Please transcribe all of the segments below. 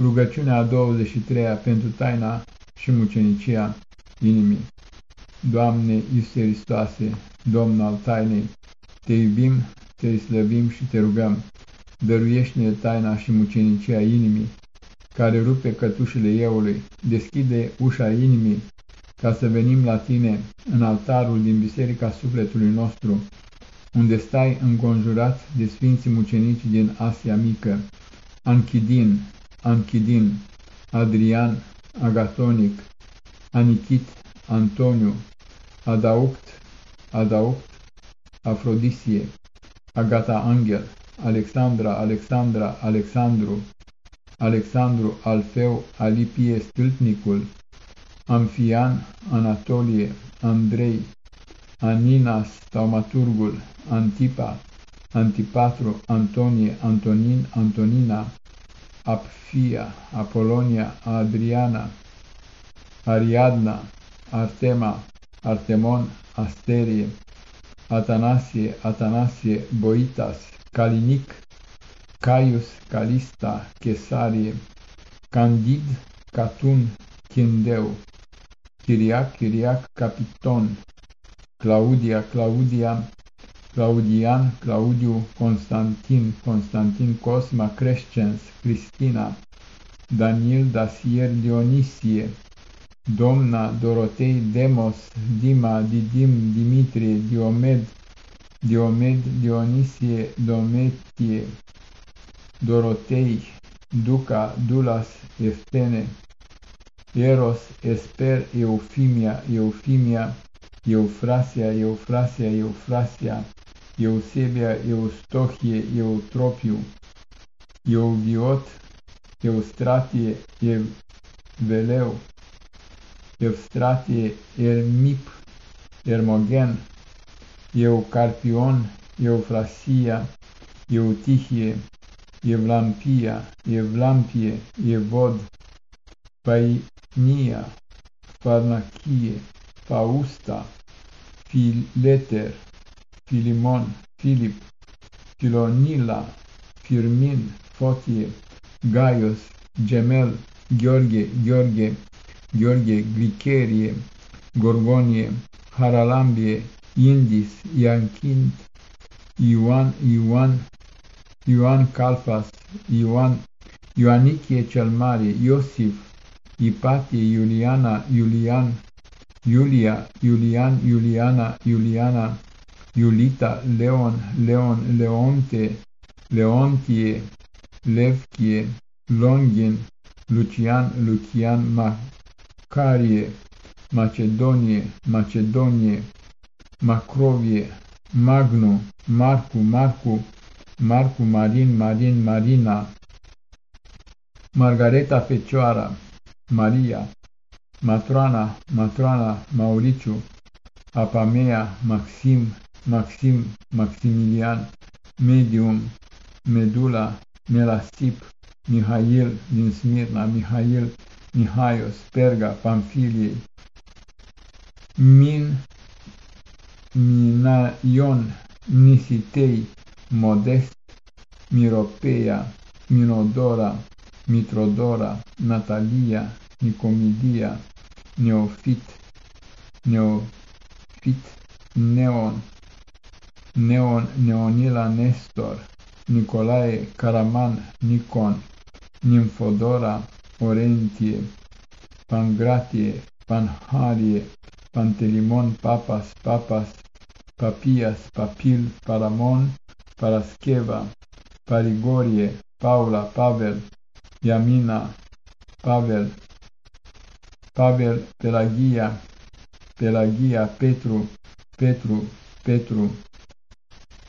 Rugăciunea a 23-a pentru taina și mucenicia inimii. Doamne Iisuse Hristoase, Domn al tainei, te iubim, te slăbim și te rugăm, dăruiește-ne taina și mucenicia inimii, care rupe cătușele eului, deschide ușa inimii, ca să venim la tine în altarul din biserica sufletului nostru, unde stai înconjurat de sfinții mucenici din Asia Mică, Anchidin, Anchidin, Adrian, Agatonic, Anichit, Antoniu, Adauct, Adauct, Afrodisie, Agata Angel, Alexandra, Alexandra, Alexandru, Alexandru, Alfeu, Alipie, Stâlpnicul, Amfian, Anatolie, Andrei, Aninas, Taumaturgul, Antipa, Antipatru, Antonie, Antonin, Antonina, Apfia, Apolonia, Adriana, Ariadna, Artema, Artemon, Asterie, Atanasie, Atanasie, Boitas, Calinic, Caius, Calista, Chesarie, Candid, Catun, Chindeu, Chiriac, Chiriac, Capiton, Claudia, Claudia, Claudian, Claudiu, Constantin, Constantin, Cosma, Crescens, Cristina, Daniel, Dasier, Dionisie, Domna, Dorotei, Demos, Dima, Didim, Dimitrie, Diomed, Diomed, Dionisie, Dometie, Dorotei, Duca, Dulas, Eftene, Eros, Esper, Eufimia, Eufimia, Eufrasia, Eufrasia, Eufrasia, Eusebia, Eustochie, Eutropiu, Euviot, Eustratie, Eveleu, Eustratie, Ermip, Ermogen, Eucarpion, Eufrasia, Eutihie, Evlampia, Evlampie, Evod, Painia, Farnachie, Fausta, Fileter, Filimon, Filip, Filonila, Firmin, Fotie, Gaius, Gemel, Gheorghe, Gheorghe, Gheorghe, Glicherie, Gorgonie, Haralambie, Indis, Ianchint, Ioan, Ioan, Ioan Calfas, Ioan, Ioanichie cel Mare, Iosif, Ipatie, Iuliana, Iulian, Iulia, Iulian, Iuliana, Iuliana, Iulita, Leon, Leon, Leonte, Leontie, Levchie, Longin, Lucian, Lucian, Macarie, Macedonie, Macedonie, Macrovie, Magnu, Marcu, Marcu, Marcu, Marin, Marin, Marina, Margareta Fecioara, Maria, Matroana, Matroana, Mauriciu, Apamea, Maxim, Maxim, Maximilian, Medium, Medula, Melasip, Mihail din Smirna, Mihail, Mihaios, Perga, Pamfiliei, Min, Minaion, Nisitei, Modest, Miropeia, Minodora, Mitrodora, Natalia, Nicomidia, Neofit, Neofit, Neon, Neon, Neonila Nestor, Nicolae, Caraman, Nikon, Nimfodora, Orentie, Pangratie, Panharie, Pantelimon, Papas, Papas, Papias, Papil, Paramon, Parascheva, Parigorie, Paula, Pavel, Yamina, Pavel, Pavel, Pelagia, Pelagia, Petru, Petru, Petru,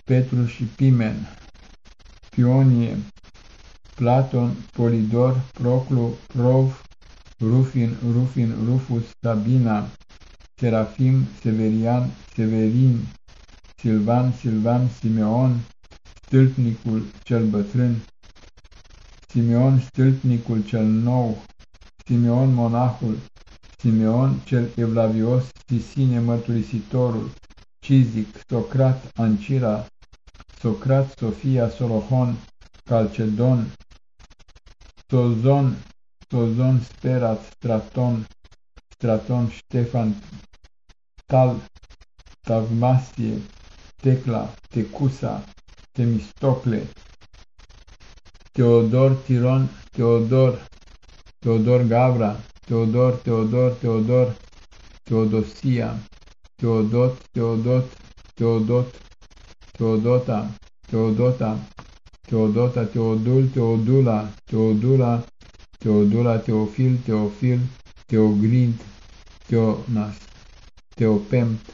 Petru și Pimen, Pionie, Platon, Polidor, Proclu, Prov, Rufin, Rufin, Rufus, Sabina, Serafim, Severian, Severin, Silvan, Silvan, Simeon, Stâlpnicul cel bătrân, Simeon, Stâlpnicul cel nou, Simeon, monahul, Simeon cel evlavios, Sisine, mărturisitorul, Cizic, Socrat, Ancira, Socrat, Sofia, Solohon, Calcedon, Sozon, Sozon, Sperat, Straton, Straton, Ștefan, Tal, Tavmasie, Tecla, Tecusa, Temistocle, Teodor, Tiron, Teodor, Teodor Gavra, Teodor, Teodor, Teodor, Teodosia, Teodot, Teodot, Teodot, Teodota, Teodota, Teodota, Teodul, Teodula, Teodula, Teodula, Teofil, Teofil, Teogrid, Teonas, Teopemt,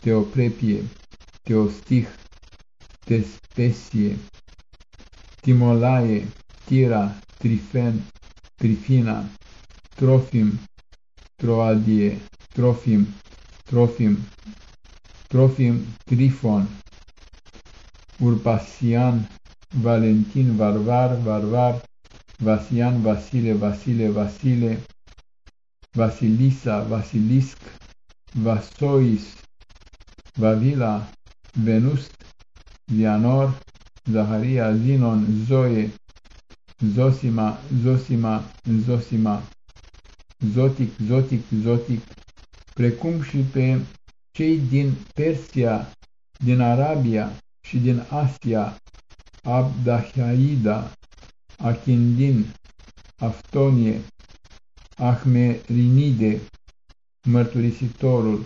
Teoprepie, Teostih, Tespesie, Timolae, Tira, Trifen, Trifina, Trofim, Troadie, Trofim, Trofim, Trofim, Trifon, Urpasian, Valentin, Varvar, Varvar, Vasian, Vasile, Vasile, Vasile, Vasilisa, Vasilisc, Vasois, Vavila, Venust, Vianor, Zaharia, Zinon, Zoe, Zosima, Zosima, Zosima, Zotic, Zotic, Zotic, precum și pe cei din Persia, din Arabia și din Asia, Abdahaida, Achindin, Aftonie, Ahmerinide, Mărturisitorul,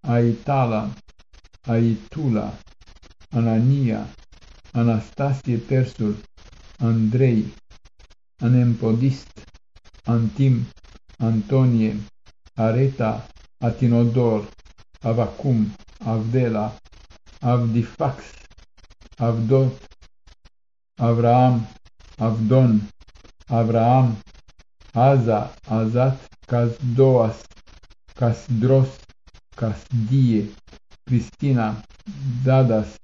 Aitala, Aitula, Anania, Anastasie Persul, Andrei, Anempodist, Antim, Antonie, Areta, Atinodor, Avacum, Avdela, Avdifax, Avdot, Avraam, Avdon, Avraam, Aza, Azat, Casdoas, Casdros, Casdie, Cristina, Dadas,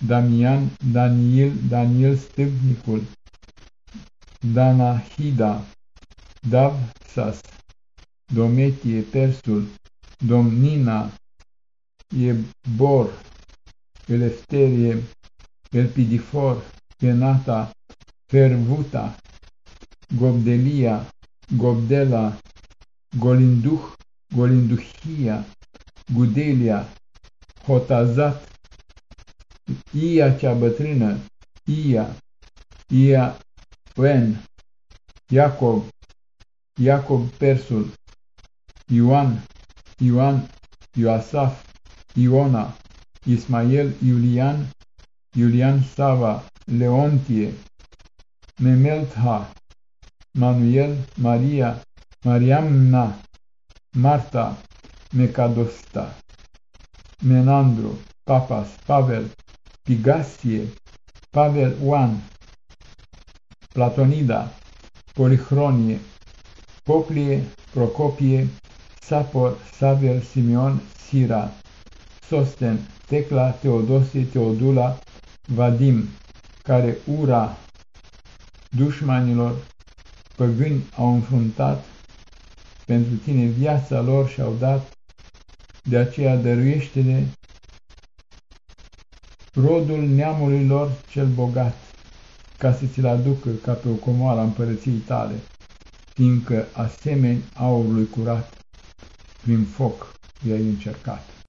Damian, Daniel, Daniel Stâmpnicul, Danahida, Davsas, Dometie, Persul, Domnina, Ebor, Elefterie, Elpidifor, Penata, Fervuta, Gobdelia, Gobdela, Golinduh, Golinduhia, Gudelia, Hotazat, Ia cea bătrână, Ia, Ia. Wen, Iacob, Iacob Persul, Ioan, Ioan, Ioasaf, Iona, Ismael, Iulian, Iulian Sava, Leontie, Memeltha, Manuel, Maria, Mariamna, Marta, Mecadosta, Menandru, Papas, Pavel, Pigasie, Pavel Oan, Platonida, Polihronie, Poplie, Procopie, Sapor, Savel, Simeon, Sira, Sosten, Tecla, Teodosie, Teodula, Vadim, care ura dușmanilor păgâni au înfruntat, pentru tine viața lor și-au dat, de aceea dăruiește-le rodul neamului lor cel bogat, ca să ți-l aducă ca pe o comoară împărăției tale, fiindcă asemeni aurului curat, prin foc i-ai încercat.